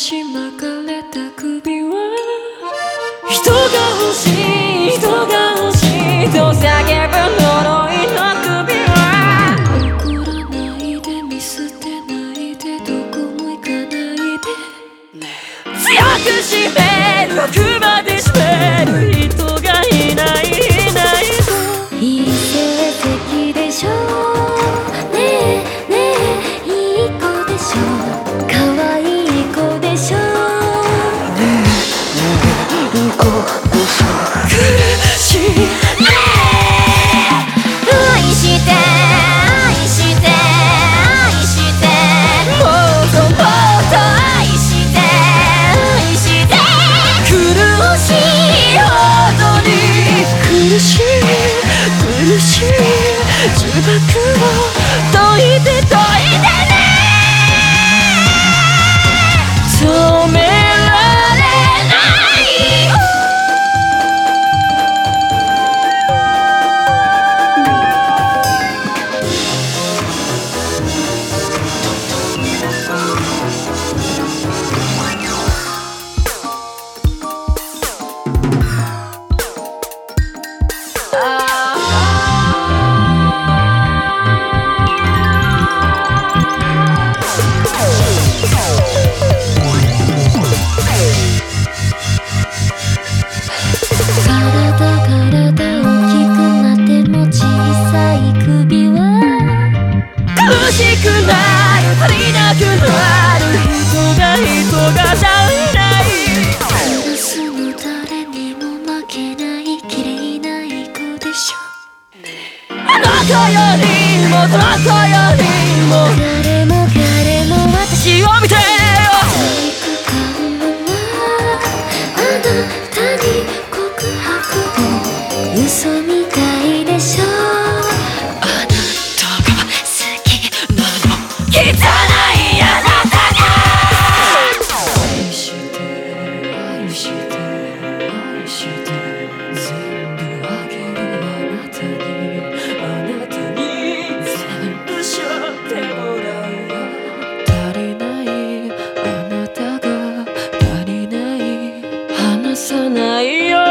しかれた首人が欲しい人が欲しいと叫ぶ呪いの首は怒らないで見捨てないでどこも行かないで強く締めるあまで締めるを解いて解いてね止められないよりもどなたよりも誰も彼も私を見てよ。嘘みたいでしょ。あなたが好きなの。汚いあなたが。してるしてる Ay, yo.